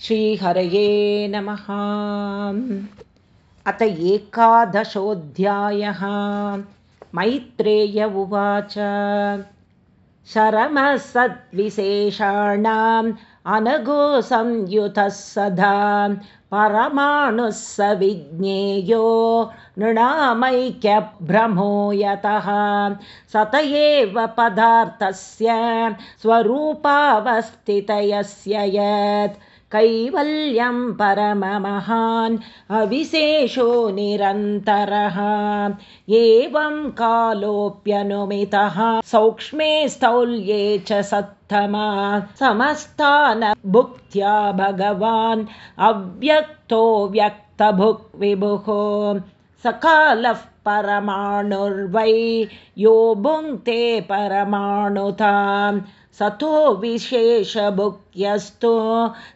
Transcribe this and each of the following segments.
श्रीहरये नमः। अत एकादशोऽध्यायः। मैत्रेय उवाच। शरमसद्विशेषाणाम् अनगो संयुतः सदा। परमाणुः स विज्ञेयो नृणामैक्यभ्रमो यतः सत एव पदार्थस्य स्वरूपावस्थितयस्य यत् कैवल्यं परममहान् अविशेषो निरन्तरः। एवं कालोऽप्यनुमितः सौक्ष्मे स्थौल्ये च सत्तमा समस्तानभुक्त्या भगवान् अव्यक्तो व्यक्तभुक् विभुः सकालः परमाणुर्वै यो भुङ्क्ते परमाणुताम् सतो विशेषभुक्यस्तु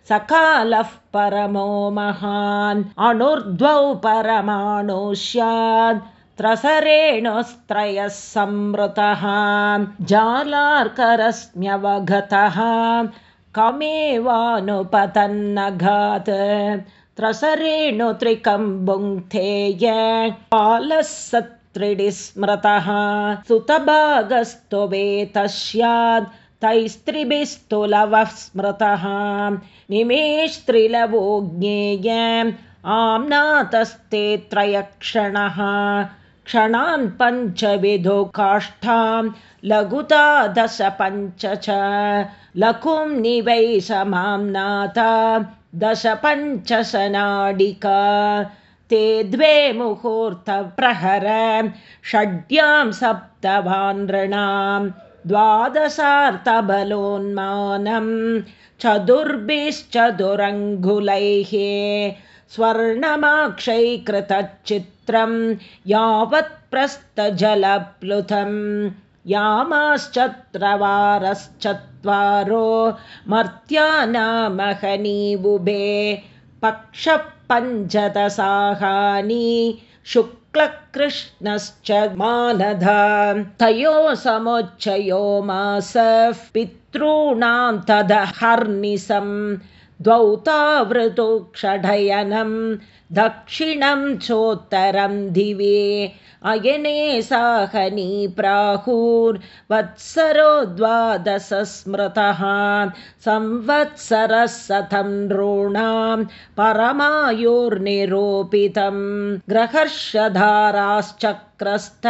सकालः परमो महान् अणुर्द्वौ परमाणु स्यात् त्रसरेणुस्त्रयः संवृतः जालार्करस्म्यवगतः कमेवानुपतन्नघात् त्रसरेणुत्रिकं भुङ्क्तेय कालः सत्रिडि स्मृतः सुतभागस्तु वेतः स्यात् तैस्त्रिभिस्तुलवः स्मृतः निमेस्त्रिलवो ज्ञेय आम्नातस्ते त्रयक्षणः। क्षणान् पञ्चविधो काष्ठां लघुता दश पञ्च च लघुं निवैशमाम्नाता दश पञ्चशनाडिका ते द्वे मुहूर्तप्रहर षड्यां सप्तवानृणाम् द्वादशार्तबलोन्मानं चतुर्भिश्चतुरङ्गुलैः स्वर्णमाक्षैकृतचित्रं यावत्प्रस्थजलप्लुतं यामाश्चत्रवारश्चत्वारो मर्त्यानामहनीबुभे पक्षपञ्चदशाहानि शुक्लकृष्णश्च मानधा तयो समुच्चयो मासः पितॄणां तदहर्निशं द्वौ तावृतो क्षडयनं दक्षिणं चोत्तरं दिवे अयने साहनी प्राहुर्वत्सरो द्वादशस्मृतः संवत्सरः सतं नॄणां परमायुर्निरूपितं ग्रहर्षधाराश्चक्रस्थ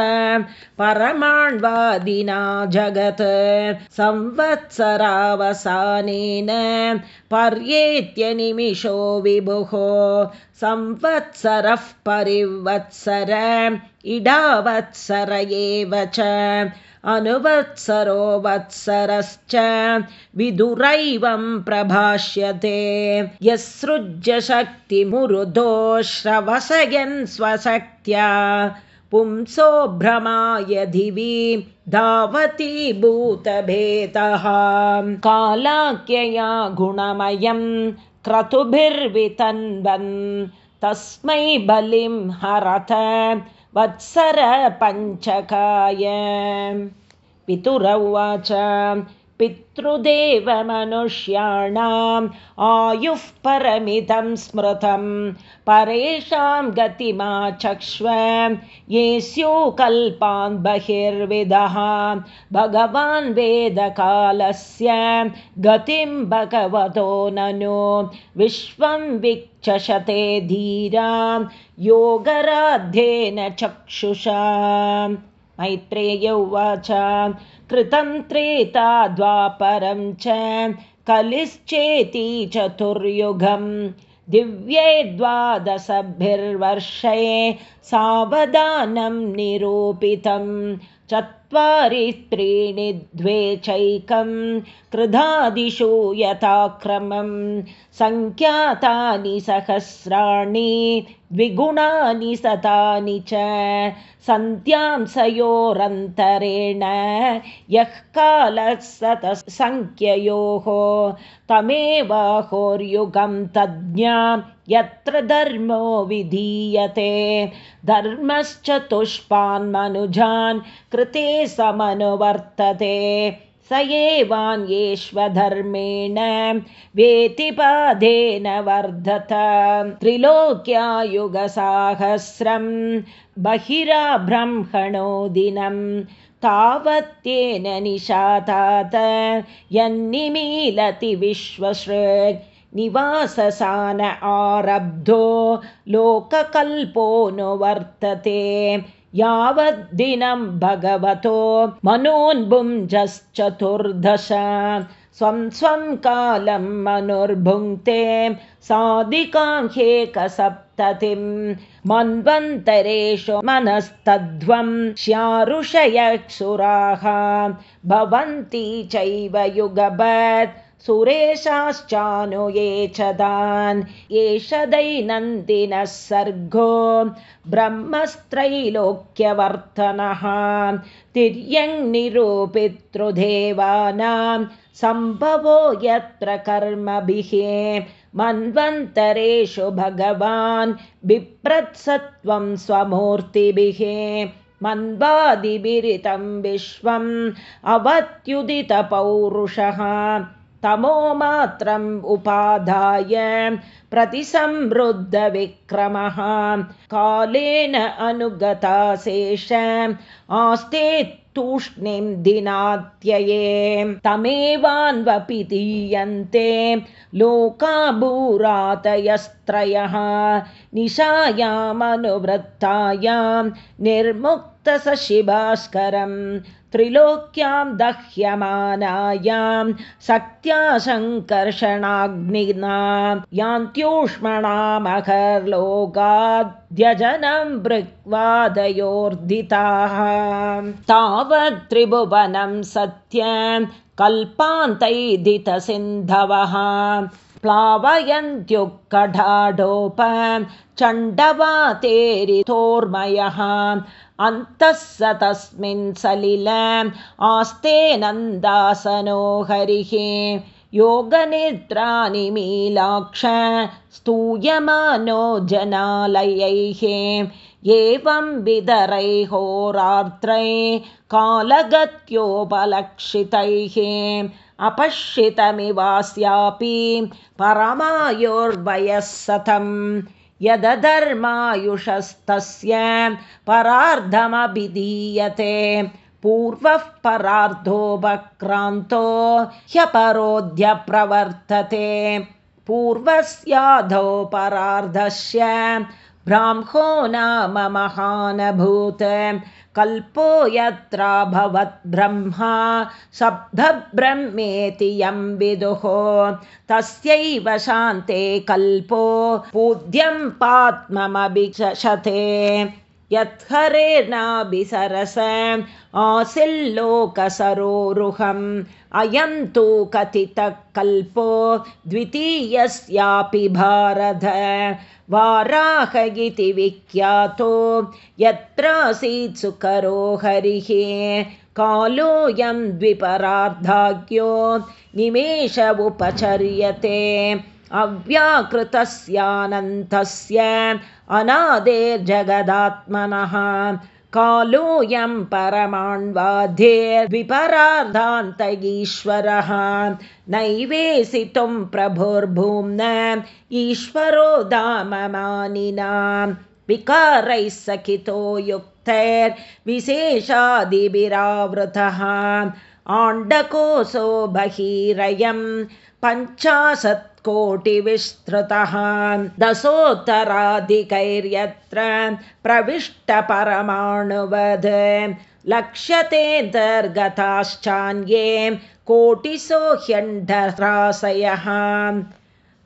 परमाण्वादिना जगत् संवत्सरावसानेन पर्येत्यनिमिषो विभुः संवत्सरः परिवत्सर इडावत्सर एव च अनुवत्सरो वत्सरश्च विदुरैवं प्रभाष्यते। यत्सृज्यशक्तिमुरुदोश्रवसयन् स्वशक्त्या पुंसो भ्रमाय दिवि धावति भूतभेदः। कालाख्यया गुणमयं क्रतुभिर्वितन्वन्। तस्मै बलिं हरत वत्सरपञ्चकाय पितुरौवाच पितृदेवमनुष्याणाम् आयुः परमिदं स्मृतं परेषां गतिमाचक्ष्व। ये स्युकल्पान् बहिर्विदः। भगवान् वेदकालस्य गतिं भगवतो ननु। विश्वं विक्षशते धीरा। योगराध्येन चक्षुषा। मैत्रेय उवाच कृतं त्रेता द्वापरं च कलिश्चेति चतुर्युगं दिव्ये द्वादशभिर्वर्षे सावधानं निरूपितं चत्वारि त्रीणि द्वे चैकं कृधादिषु यथाक्रमं सङ्ख्यातानि सहस्राणि द्विगुणानि शतानि च सन्त्यांसयोरन्तरेण यः कालः सतसङ्ख्ययोः तमेवाहोर्युगं तज्ज्ञा यत्र धर्मो विधीयते। धर्मश्चतुष्पान्मनुजान् कृते समनुवर्तते। स एवान्येष्वधर्मेण वेतिपादेन वर्धत। त्रिलोक्यायुगसाहस्रं बहिराब्रह्मणो दिनं। तावत्येन निशातात यन्निमीलति विश्वसृग् निवाससान आरब्धो लोककल्पोऽनुवर्तते यावद्दिनं भगवतो मनोन्भुञ्जश्चतुर्दश। स्वं स्वं कालं मनुर्भुङ्क्ते साधिकाङ्ख्येकसप्ततिं मन्वन्तरेषु मनस्तध्वं स्यारुषयक्षुराः भवन्ति चैव युगपत् सुरेशाश्चानु ये च दान् एष दैनन्दिनः सर्गो ब्रह्मस्त्रैलोक्यवर्तनः तिर्यङ्निरूपितृदेवानां सम्भवो यत्र कर्मभिः। मन्वन्तरेषु भगवान् बिप्रत्सत्वं स्वमूर्तिभिः। मन्वादिभिरितं विश्वम् अवत्युदितपौरुषः तमो मात्रम् उपादाय प्रतिसंवृद्धविक्रमः कालेन अनुगताशेष आस्ते तूष्णीं दिनात्यये। तमेवान्वपि दीयन्ते लोकाभूरातयस्त्रयः। निशायामनुवृत्तायां निर्मुक्तसशिभास्करम् त्रिलोक्यां दह्यमानायां सत्या सङ्कर्षणाग्निना यान्त्यूष्मणामहर्लोकाद्यजनं भृग्वादयोर्दिताः तावत् त्रिभुवनं सत्यं कल्पान्तैदितसिन्धवः प्लावयन्त्युक्कढाढोप चण्डवातेरितोर्मयः अन्तः स तस्मिन् सलिल आस्ते नन्दासनो हरिः। योगनिद्रानिमीलाक्ष स्तूयमानो जनालयैः। एवं विदरैहोरार्त्रै कालगत्योपलक्षितैः अपश्यितमिवास्यापि परमायोर्वयः सतम् यदधर्मायुषस्तस्य परार्धमभिधीयते। पूर्वः परार्धोपक्रान्तो ह्यपरोध्य प्रवर्तते पूर्वस्याधौ परार्धस्य ब्राह्मो नाम महानभूत कल्पो यत्राभवत् ब्रह्मा शब्दब्रह्मेति यं विदुः। तस्यैव शान्ते कल्पो पूज्यं पात्ममभिशते यत्हरेर्नाभिसरस आसिल्लोकसरोरुहम् अयं तु कथितः कल्पो द्वितीयस्यापि भारत। वाराह इति विख्यातो यत्रासीत् सुकरो हरिः। कालोऽयं द्विपरार्धाख्यो निमेष उपचर्यते अव्याकृतस्यानन्तस्य अनादेर्जगदात्मनः कालोऽयं परमाण्वाध्येर्विपरार्धान्तगीश्वरः नैवेसितुं प्रभुर्भूम्न ईश्वरो दाममानिनां विकारैः सखितो युक्तैर्विशेषादिभिरावृतः आण्डकोशो बहिरयं पञ्चाशत् कोटिविस्तृतः दशोत्तराधिकैर्यत्र प्रविष्टपरमाणुवध लक्ष्यतेऽन्तर्गताश्चान्ये कोटिसो ह्यण्डराशयः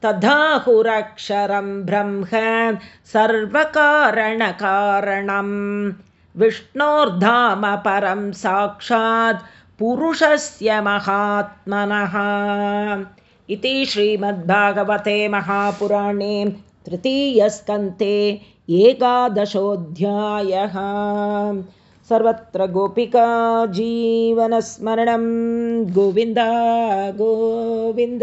तदाहुरक्षरं ब्रह्म सर्वकारणकारणं विष्णोर्धाम परं साक्षात् पुरुषस्य महात्मनः। इति श्रीमद्भागवते महापुराणे तृतीयस्कन्ते एकादशोऽध्यायः। सर्वत्र गोपिका जीवनस्मरणं। गोविन्द गोविन्द